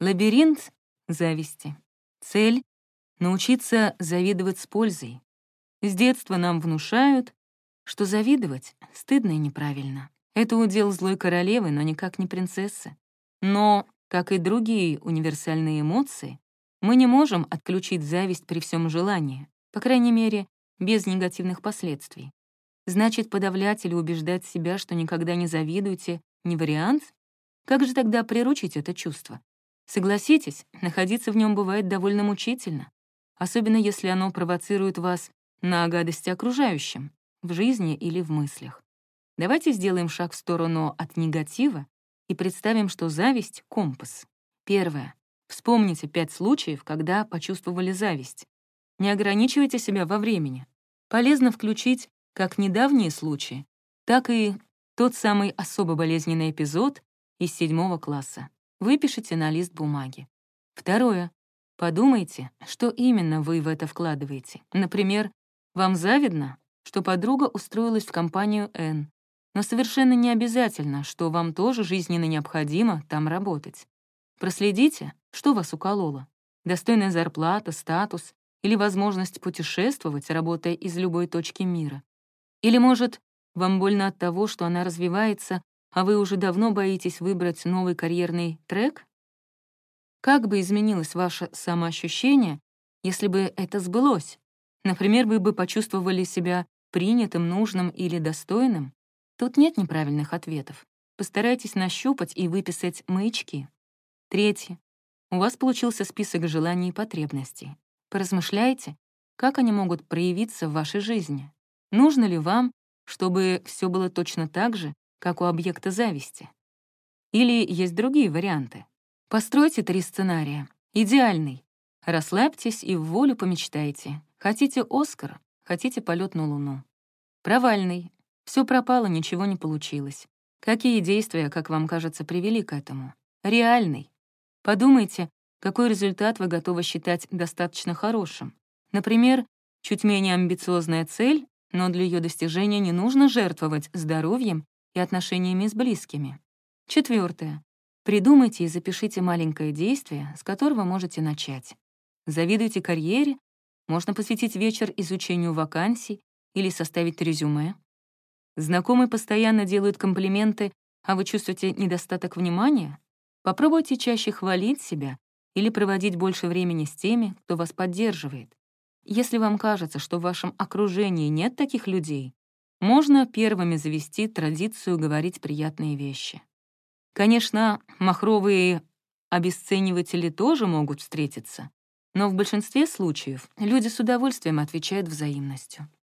Лабиринт зависти. Цель — научиться завидовать с пользой. С детства нам внушают, что завидовать стыдно и неправильно. Это удел злой королевы, но никак не принцессы. Но, как и другие универсальные эмоции, мы не можем отключить зависть при всем желании, по крайней мере, без негативных последствий. Значит, подавлять или убеждать себя, что никогда не завидуете, не вариант? Как же тогда приручить это чувство? Согласитесь, находиться в нем бывает довольно мучительно, особенно если оно провоцирует вас на гадости окружающим, в жизни или в мыслях. Давайте сделаем шаг в сторону от негатива и представим, что зависть — компас. Первое. Вспомните пять случаев, когда почувствовали зависть. Не ограничивайте себя во времени. Полезно включить как недавние случаи, так и тот самый особо болезненный эпизод из седьмого класса. Выпишите на лист бумаги. Второе. Подумайте, что именно вы в это вкладываете. Например, вам завидно, что подруга устроилась в компанию N, но совершенно не обязательно, что вам тоже жизненно необходимо там работать. Проследите, что вас укололо. Достойная зарплата, статус или возможность путешествовать, работая из любой точки мира. Или, может, вам больно от того, что она развивается, а вы уже давно боитесь выбрать новый карьерный трек? Как бы изменилось ваше самоощущение, если бы это сбылось? Например, вы бы почувствовали себя принятым, нужным или достойным? Тут нет неправильных ответов. Постарайтесь нащупать и выписать маячки. Третье. У вас получился список желаний и потребностей. Поразмышляйте, как они могут проявиться в вашей жизни. Нужно ли вам, чтобы все было точно так же, как у объекта зависти? Или есть другие варианты? Постройте три сценария. Идеальный. Расслабьтесь и в волю помечтайте. Хотите Оскар, хотите полет на Луну. Провальный. Все пропало, ничего не получилось. Какие действия, как вам кажется, привели к этому? Реальный. Подумайте, какой результат вы готовы считать достаточно хорошим. Например, чуть менее амбициозная цель, но для ее достижения не нужно жертвовать здоровьем и отношениями с близкими. Четвертое. Придумайте и запишите маленькое действие, с которого можете начать. Завидуйте карьере, можно посвятить вечер изучению вакансий или составить резюме. Знакомые постоянно делают комплименты, а вы чувствуете недостаток внимания? Попробуйте чаще хвалить себя или проводить больше времени с теми, кто вас поддерживает. Если вам кажется, что в вашем окружении нет таких людей, можно первыми завести традицию говорить приятные вещи. Конечно, махровые обесцениватели тоже могут встретиться, но в большинстве случаев люди с удовольствием отвечают взаимностью.